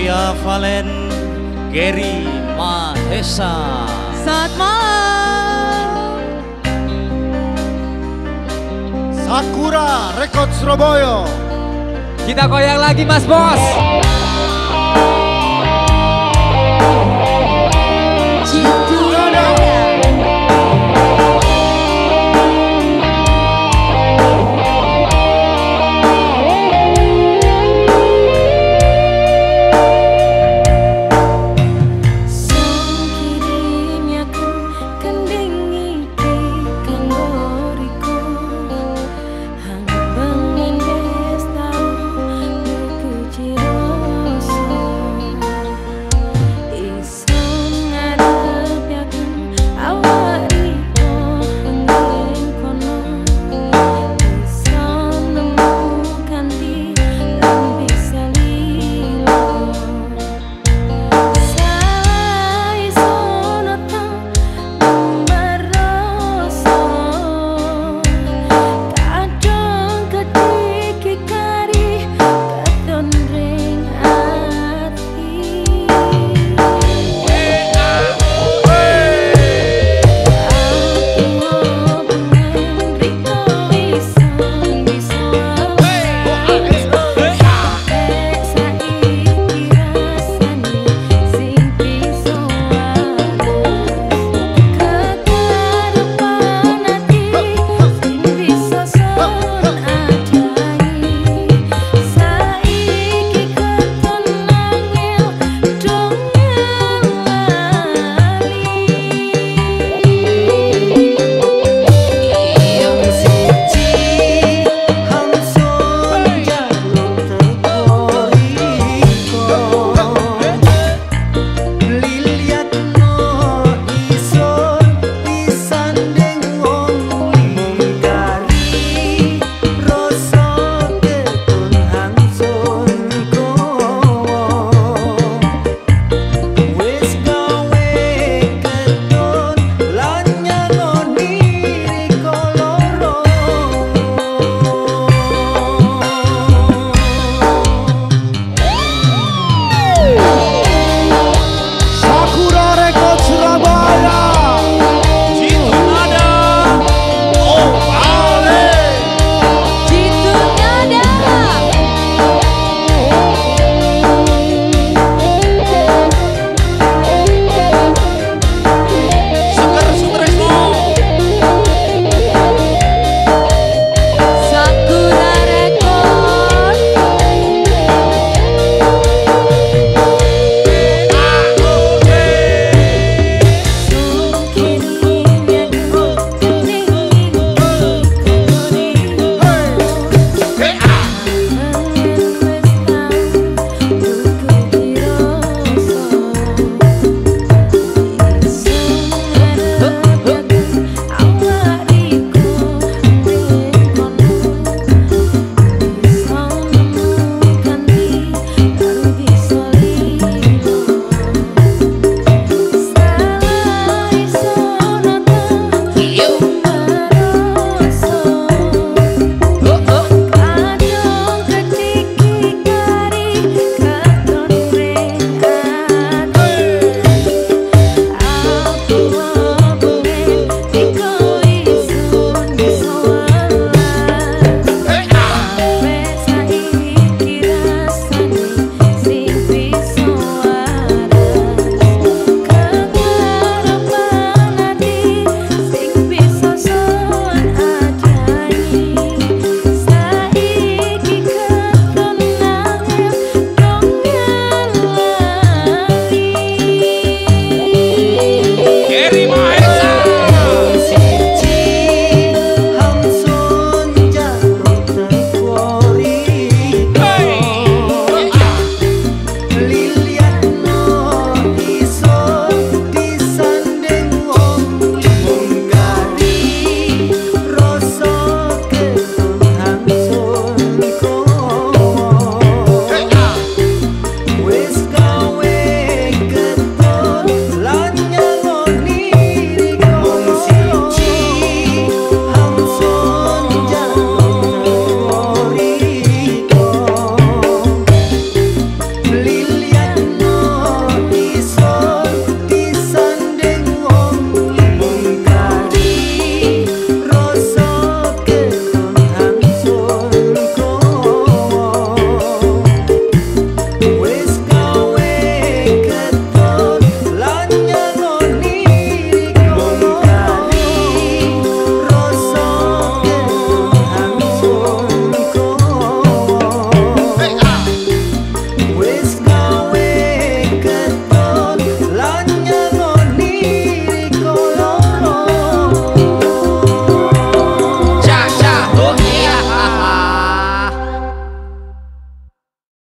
Via Valen, Gary Mahesa. saat malam. Sakura Record Surabaya. Kita koyak lagi Mas Bos.